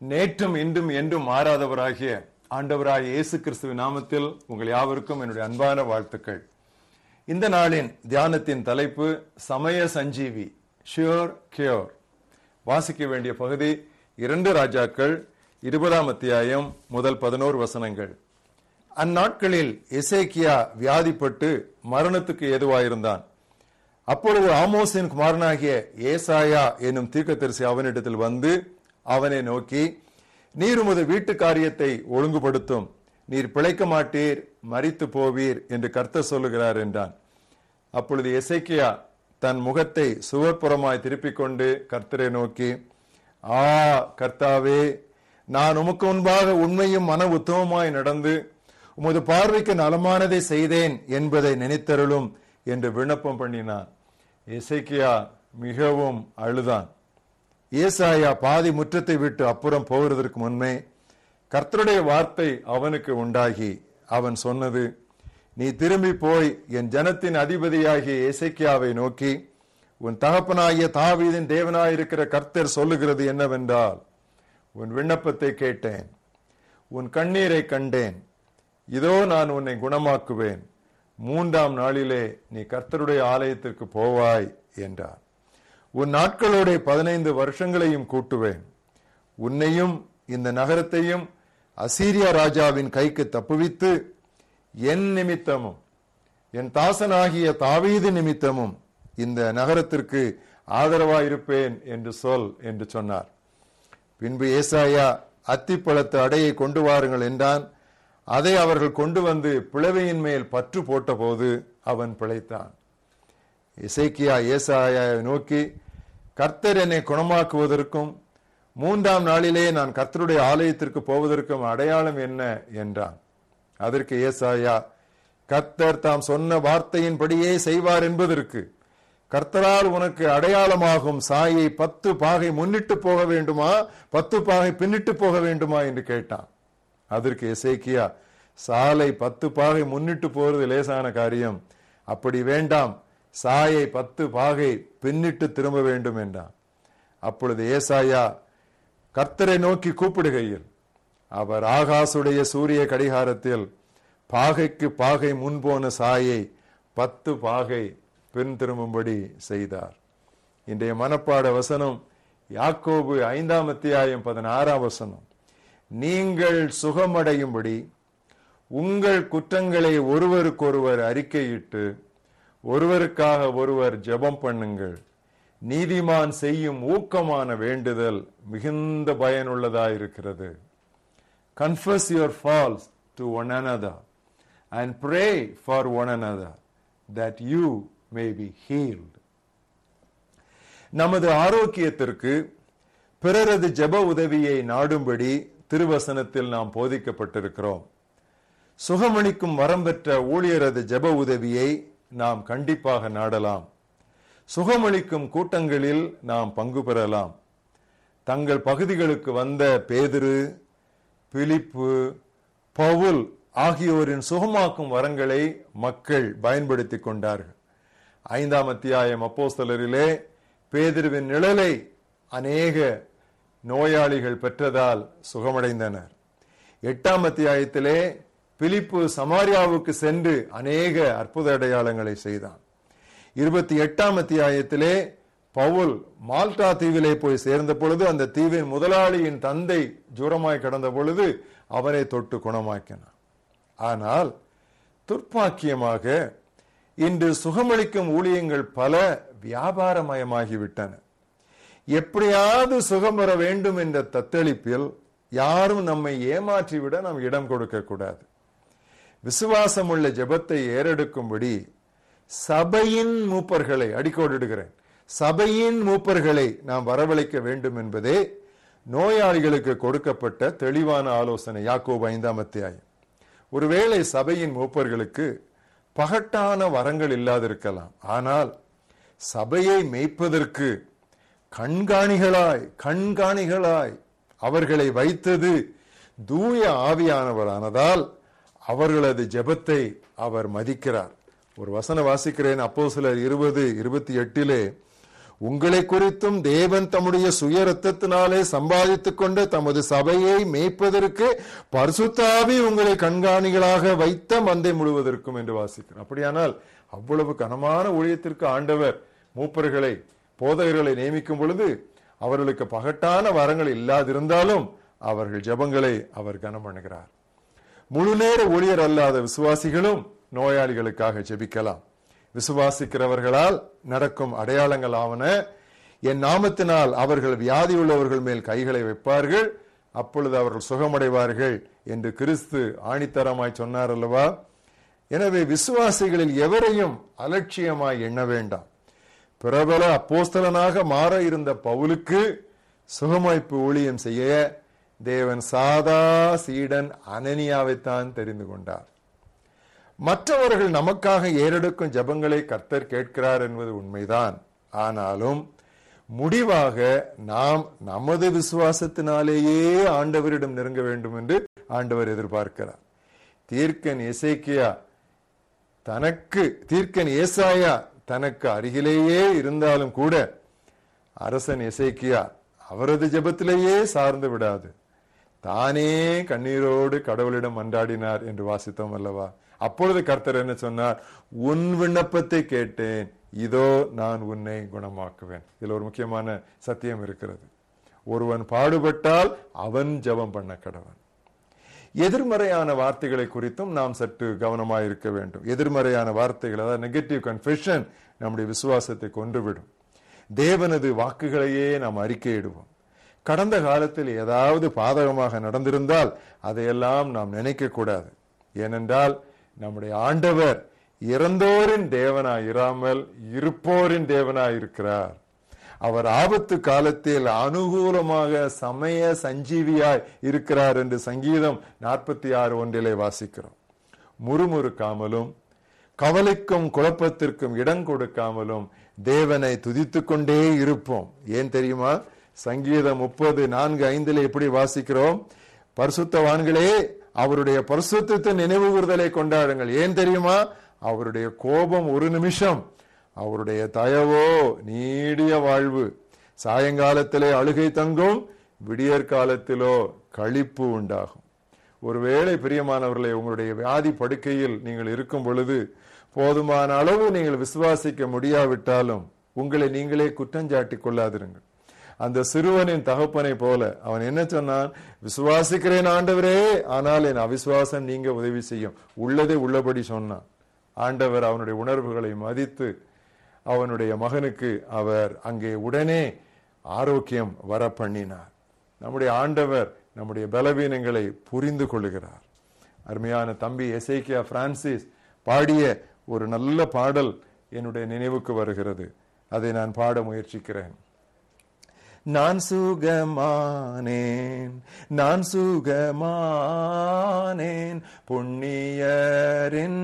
நேற்றும் இன்றும் என்றும் மாறாதவராகிய ஆண்டவராகிய இயேசு கிறிஸ்துவ நாமத்தில் உங்கள் யாவருக்கும் என்னுடைய அன்பான வாழ்த்துக்கள். இந்த நாளின் தியானத்தின் தலைப்பு சமய சஞ்சீவி ஷியோர் கியோர் வாசிக்க வேண்டிய பகுதி இரண்டு ராஜாக்கள் இருபதாம் அத்தியாயம் முதல் பதினோரு வசனங்கள். அந்நாட்களில் எசேக்கியா வியாதிப்பட்டு மரணத்துக்கு ஏதுவாயிருந்தான். அப்பொழுது ஆமோசின் குமாரனாகிய ஏசாயா என்னும் தீர்க்கதரிசி அவனிடத்தில் வந்து அவனை நோக்கி நீர் உமது வீட்டு காரியத்தை ஒழுங்குபடுத்தும். நீர் பிழைக்க மாட்டீர் மறித்து போவீர் என்று கர்த்தர் சொல்லுகிறார் என்றான். அப்பொழுது எசைக்கியா தன் முகத்தை சுவர்புறமாய் திருப்பிக் கொண்டு கர்த்தரை நோக்கி ஆ கர்த்தாவே நான் உமக்கு முன்பாக உண்மையும் மன உத்தமமாய் நடந்து உமது பார்வைக்கு நலமானதை செய்தேன் என்பதை நினைத்தருளும் என்று விண்ணப்பம் பண்ணினான். இசைக்கியா மிகவும் அழுதான். ஏசாயா பாதி முற்றத்தை விட்டு அப்புறம் போகிறதற்கு முன்மே கர்த்தருடைய வார்த்தை அவனுக்கு உண்டாகி அவன் சொன்னது நீ திரும்பி போய் என் ஜனத்தின் அதிபதியாகிய இசைக்கியாவை நோக்கி உன் தகப்பனாகிய தாவீதின் தேவனாயிருக்கிற கர்த்தர் சொல்லுகிறது என்னவென்றால் உன் விண்ணப்பத்தை கேட்டேன் உன் கண்ணீரை கண்டேன் இதோ நான் உன்னை குணமாக்குவேன் மூன்றாம் நாளிலே நீ கர்த்தருடைய ஆலயத்திற்கு போவாய் என்றார். உன் நாட்களோட பதினைந்து வருஷங்களையும் கூட்டுவேன். உன்னையும் இந்த நகரத்தையும் அசீரியா ராஜாவின் கைக்கு தப்புவித்து என் நிமித்தமும் என் தாசனாகிய தாவீது நிமித்தமும் இந்த நகரத்திற்கு ஆதரவாயிருப்பேன் என்று சொல் என்று சொன்னார். பின்பு ஏசாயா அத்திப்பழத்து அடையை கொண்டு வாருங்கள் என்றான். அதை அவர்கள் கொண்டு வந்து பிளவையின் மேல் பற்று போட்டபோது அவன் பிழைத்தான். இசைக்கியா ஏசாயாவை நோக்கி கர்த்தர் என்னை குணமாக்குவதற்கும் மூன்றாம் நாளிலே நான் கர்த்தருடைய ஆலயத்திற்கு போவதற்கும் அடையாளம் என்ன? என்றான். அதற்கு ஏசாயா கர்த்தர் தாம் சொன்ன வார்த்தையின்படியே செய்வார் என்பதற்கு கர்த்தரால் உனக்கு அடையாளமாகும் சாயை பத்து பாகை முன்னிட்டு போக வேண்டுமா? பத்து பாகை பின்னிட்டு போக வேண்டுமா? என்று கேட்டான். அதற்கு எசேக்கியா சாலை பத்து பாகை முன்னிட்டு போறது லேசான காரியம். அப்படி வேண்டாம். சாயை பத்து பாகை பின்னிட்டு திரும்ப வேண்டும் என்றான். அப்பொழுது ஏசாயா கர்த்தரை நோக்கி கூப்பிடுகையில் அவர் ஆகாசுடைய சூரிய கடிகாரத்தில் பாகைக்கு பாகை முன்போன சாயை பத்து பாகை பின் திரும்பும்படி செய்தார். இன்றைய மனப்பாட வசனம் யாக்கோபு ஐந்தாம் அத்தியாயம் பதினாறாம் வசனம். நீங்கள் சுகமடையும்படி உங்கள் குற்றங்களை ஒருவருக்கொருவர் அறிக்கையிட்டு ஒருவருக்காக ஒருவர் ஜெபம் பண்ணுங்கள். நீதிமான் செய்யும் ஊக்கமான வேண்டுதல் மிகுந்த பயனுள்ளதாயிருக்கிறது confess your faults to one another and pray for one another that you may be healed நமது ஆரோக்கியத்திற்கு பிறரது ஜெப உதவியை நாடும்படி திருவசனத்தில் நாம் போதிக்கப்பட்டிருக்கிறோம். சுகமளிக்கும் வரம்பெற்ற ஊழியரது ஜெப உதவியை நாம் கண்டிப்பாக நாடலாம். சுகமளிக்கும் கூட்டங்களில் நாம் பங்கு பெறலாம். தங்கள் பகுதிகளுக்கு வந்த பேதிரு பிலிப்பு பவுல் ஆகியோரின் சுகமாக்கும் வரங்களை மக்கள் பயன்படுத்தி கொண்டார்கள். ஐந்தாம் அத்தியாயம் அப்போஸ்தலரிலே பேதிருவின் நிழலை அநேக நோயாளிகள் பெற்றதால் சுகமடைந்தனர். எட்டாம் அத்தியாயத்திலே பிலிப்பு சமாரியாவுக்கு சென்று அநேக அற்புத அடையாளங்களை செய்தான். இருபத்தி எட்டாம் அத்தியாயத்திலே பவுல் மால்டா தீவிலே போய் சேர்ந்த பொழுது அந்த தீவின் முதலாளியின் தந்தை ஜூரமாய் கடந்த பொழுது அவரை தொட்டு குணமாக்கினார் ஆனால் துர்ப்பாக்கியமாக இன்று சுகமளிக்கும் ஊழியங்கள் பல வியாபாரமயமாகிவிட்டன. எப்படியாவது சுகம் வர வேண்டும் என்ற தத்தளிப்பில் யாரும் நம்மை ஏமாற்றிவிட நாம் இடம் கொடுக்க விசுவாசமுள்ள விசுவாசம் உள்ள ஜெபத்தை ஏறெடுக்கும்படி சபையின் மூப்பர்களை அடிக்கோடிடுகிறேன். சபையின் மூப்பர்களை நாம் வரவழைக்க வேண்டும் என்பதே நோயாளிகளுக்கு கொடுக்கப்பட்ட தெளிவான ஆலோசனை. யாக்கோபு ஐந்தாம் அத்தியாயம். ஒருவேளை சபையின் மூப்பர்களுக்கு பகட்டான வரங்கள் இல்லாதிருக்கலாம். ஆனால் சபையை மேய்ப்பதற்கு கண்காணிகளாய் கண்காணிகளாய் அவர்களை வைத்தது தூய ஆவியானவரானதால் அவர்களது ஜெபத்தை அவர் மதிக்கிறார். ஒரு வசன வாசிக்கிறேன். அப்போ சிலர் இருபது இருபத்தி எட்டிலே உங்களை குறித்தும் தேவன் தம்முடைய சுய ரத்தத்தினாலே சம்பாதித்துக் கொண்டு தமது சபையை மேய்ப்பதற்கு பரிசுத்தாவி உங்களை கண்காணிகளாக வைத்த மந்தை முழுவதற்கும் என்று வாசிக்கிறார் அப்படியானால் அவ்வளவு கனமான ஊழியத்திற்கு ஆண்டவர் மூப்பர்களை போதகர்களை நியமிக்கும் பொழுது அவர்களுக்கு பகட்டான வரங்கள் இல்லாதிருந்தாலும் அவர்கள் ஜெபங்களை அவர் கனம் பண்ணுகிறார். முழு நேர ஊழியர் அல்லாத விசுவாசிகளும் நோயாளிகளுக்காக ஜெபிக்கலாம். விசுவாசிக்கிறவர்களால் நடக்கும் அடையாளங்கள் ஆவன. என் நாமத்தினால் அவர்கள் வியாதி உள்ளவர்கள் மேல் கைகளை வைப்பார்கள். அப்பொழுது அவர்கள் சுகமடைவார்கள் என்று கிறிஸ்து ஆணித்தரமாய் சொன்னார் அல்லவா? எனவே விசுவாசிகளில் எவரையும் அலட்சியமாய் எண்ண வேண்டாம். பிரபல அப்போஸ்தலனாக மாற இருந்த பவுலுக்கு சுகமாய்ப்பு ஊழியம் செய்ய தேவன் சாதா சீடன் அனனியாவைத்தான் தெரிந்து கொண்டார். மற்றவர்கள் நமக்காக ஏறெடுக்கும் ஜபங்களை கர்த்தர் கேட்கிறார் என்பது உண்மைதான். ஆனாலும் முடிவாக நாம் நமது விசுவாசத்தினாலேயே ஆண்டவரிடம் நெருங்க வேண்டும் என்று ஆண்டவர் எதிர்பார்க்கிறார். தீர்க்கன் இசைக்கியா தனக்கு தீர்க்கன் ஏசாயா தனக்கு அருகிலேயே இருந்தாலும் கூட அரசன் இசைக்கியா அவரது ஜபத்திலேயே சார்ந்து விடாது. தானே கண்ணீரோடு கடவுளிடம் மன்றாடினார் என்று வாசித்தோம் அல்லவா? அப்பொழுது கர்த்தர் என்ன சொன்னார்? உன் விண்ணப்பத்தை கேட்டேன். இதோ நான் உன்னை குணமாக்குவேன். இதுல ஒரு முக்கியமான சத்தியம் இருக்கிறது. ஒருவன் பாடுபட்டால் அவன் ஜெபம் பண்ண கடவன். எதிர்மறையான வார்த்தைகளை குறித்தும் நாம் சற்று கவனமாக இருக்க வேண்டும். எதிர்மறையான வார்த்தைகள் அதாவது நெகட்டிவ் கன்ஃபெஷன் நம்முடைய விசுவாசத்தை கொன்றுவிடும். தேவனது வாக்குகளையே நாம் அறிக்கையிடுவோம். கடந்த காலத்தில் ஏதாவது பாதகமாக நடந்திருந்தால் அதையெல்லாம் நாம் நினைக்கக்கூடாது ஏனென்றால் நம்முடைய ஆண்டவர் இறந்தோரின் தேவனாய் இராமல் இருப்போரின் தேவனாய் இருக்கிறார். அவர் ஆபத்து காலத்தில் அனுகூலமாக சமய சஞ்சீவியாய் இருக்கிறார் என்று சங்கீதம் நாற்பத்தி ஆறு ஒன்றிலே வாசிக்கிறோம். முறுமுறுக்காமலும் கவலைக்கும் குழப்பத்திற்கும் இடம் கொடுக்காமலும் தேவனை துதித்துக் கொண்டே இருப்போம். ஏன் தெரியுமா? சங்கீதம் முப்பது நான்கு ஐந்துல எப்படி வாசிக்கிறோம்? பரிசுத்தவான்களே அவருடைய பரிசுத்தத்தை நினைவு கூறுதலை கொண்டாடுங்கள். ஏன் தெரியுமா? அவருடைய கோபம் ஒரு நிமிஷம். அவருடைய தயவோ நீடிய வாழ்வு. சாயங்காலத்திலே அழுகை தங்கும் விடியற் காலத்திலோ கழிப்பு உண்டாகும். ஒருவேளை பிரியமானவர்களை உங்களுடைய வியாதி படுக்கையில் நீங்கள் இருக்கும் பொழுது போதுமான அளவு நீங்கள் விசுவாசிக்க முடியாவிட்டாலும் உங்களை நீங்களே குற்றஞ்சாட்டிக் கொள்ளாதிருங்கள். அந்த சிறுவனின் தகப்பனை போல. அவன் என்ன சொன்னான்? விசுவாசிக்கிறேன் ஆண்டவரே. ஆனால் என் அவிசுவாசம் நீங்க உதவி செய்யும். உள்ளதே உள்ளபடி சொன்னான். ஆண்டவர் அவனுடைய உணர்வுகளை மதித்து அவனுடைய மகனுக்கு அவர் அங்கே உடனே ஆரோக்கியம் வர பண்ணினார் நம்முடைய ஆண்டவர் நம்முடைய பலவீனங்களை புரிந்து கொள்கிறார். அருமையான தம்பி எசேக்கியா பிரான்சிஸ் பாடிய ஒரு நல்ல பாடல் என்னுடைய நினைவுக்கு வருகிறது. அதை நான் பாட முயற்சிக்கிறேன். நான் சுகமானேன் நான் சுகமானேன். பொன்னியரின்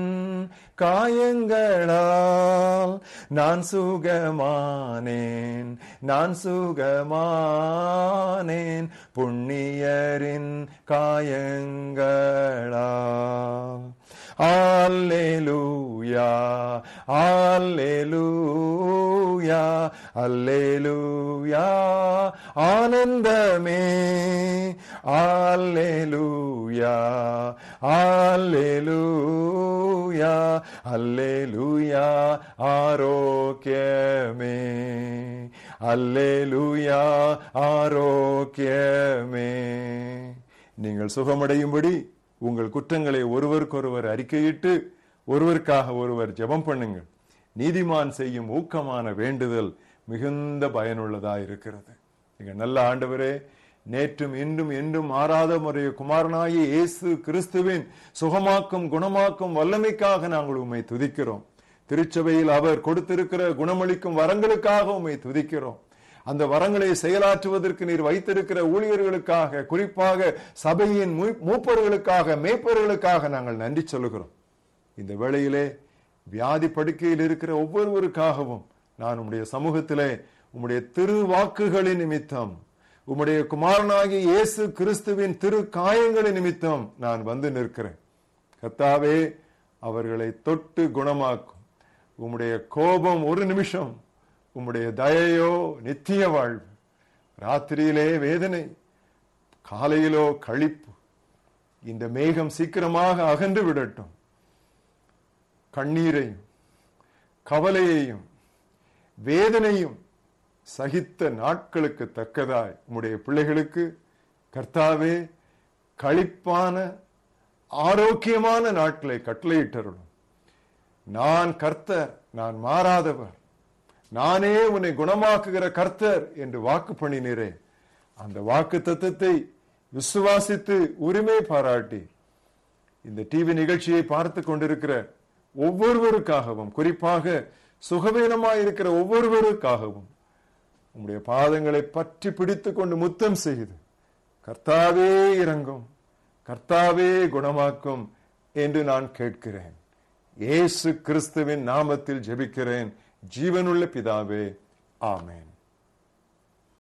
காயங்களால் நான் சுகமானேன் நான் சுகமானேன். புண்ணியரின் காயங்களால். அல்லேலூயா அல்லேலூயா அல்லேலூயா ஆனந்தமே. அல்லேலூயா அல்லேலூயா அல்லேலூயா ஆரோக்கியமே. அல்லேலூயா ஆரோக்கியமே. நீங்கள் சுகமடையும்படி உங்கள் குற்றங்களை ஒருவருக்கொருவர் அறிக்கையிட்டு ஒருவருக்காக ஒருவர் ஜெபம் பண்ணுங்கள். நீதிமான் செய்யும் ஊக்கமான வேண்டுதல் மிகுந்த பயனுள்ளதா இருக்கிறது நீங்க நல்ல ஆண்டவரே நேற்றும் இன்றும் என்றும் மாறாத முறைய குமாரனாகி இயேசு கிறிஸ்துவின் சுகமாக்கும் குணமாக்கும் வல்லமைக்காக நாங்கள் உம்மை துதிக்கிறோம். திருச்சபையில் அவர் கொடுத்திருக்கிற குணமளிக்கும் வரங்களுக்காக உம்மை துதிக்கிறோம். அந்த வரங்களை செயலாற்றுவதற்கு நீர் வைத்திருக்கிற ஊழியர்களுக்காக குறிப்பாக சபையின் மூப்பர்களுக்காக மேய்ப்பர்களுக்காக நாங்கள் நன்றி சொல்லுகிறோம். இந்த வேளையிலே வியாதி படுக்கையில் இருக்கிற ஒவ்வொருவருக்காகவும் நான் உடைய சமூகத்திலே உம்முடைய திரு வாக்குகளின் நிமித்தம் உம்முடைய குமாரனாகி இயேசு கிறிஸ்துவின் திரு காயங்களின் நிமித்தம் நான் வந்து நிற்கிறேன். கத்தாவே அவர்களை தொட்டு குணமாக்கும். உம்முடைய கோபம் ஒரு நிமிஷம் உம்முடைய தயையோ நித்திய வாழ்வு. ராத்திரியிலே வேதனை காலையிலோ கழிப்பு இந்த மேகம் சீக்கிரமாக அகன்று விடட்டும். கண்ணீரையும் கவலையையும் வேதனையும் சகித்த நாட்களுக்கு தக்கதாய் உம்முடைய பிள்ளைகளுக்கு கர்த்தாவே களிப்பான ஆரோக்கியமான நாட்களை கட்டளையிட்டருளும். நான் கர்த்தர் நான் மாறாதவர். நானே உன்னை குணமாக்குகிற கர்த்தர் என்று வாக்கு பண்ணினீரே. அந்த வாக்கு தத்துவத்தை விசுவாசித்து உரிமை பாராட்டி இந்த டிவி நிகழ்ச்சியை பார்த்து கொண்டிருக்கிற ஒவ்வொருவருக்காகவும் குறிப்பாக சுகவீனமாயிருக்கிற ஒவ்வொருவருக்காகவும் உம்முடைய பாதங்களை பற்றி பிடித்துக் கொண்டு முத்தம் செய்து கர்த்தாவே இறங்கும் கர்த்தாவே குணமாக்கும் என்று நான் கேட்கிறேன். ஏசு கிறிஸ்துவின் நாமத்தில் ஜெபிக்கிறேன். ஜீவனுள்ள பிதாவே ஆமேன்.